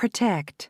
Protect.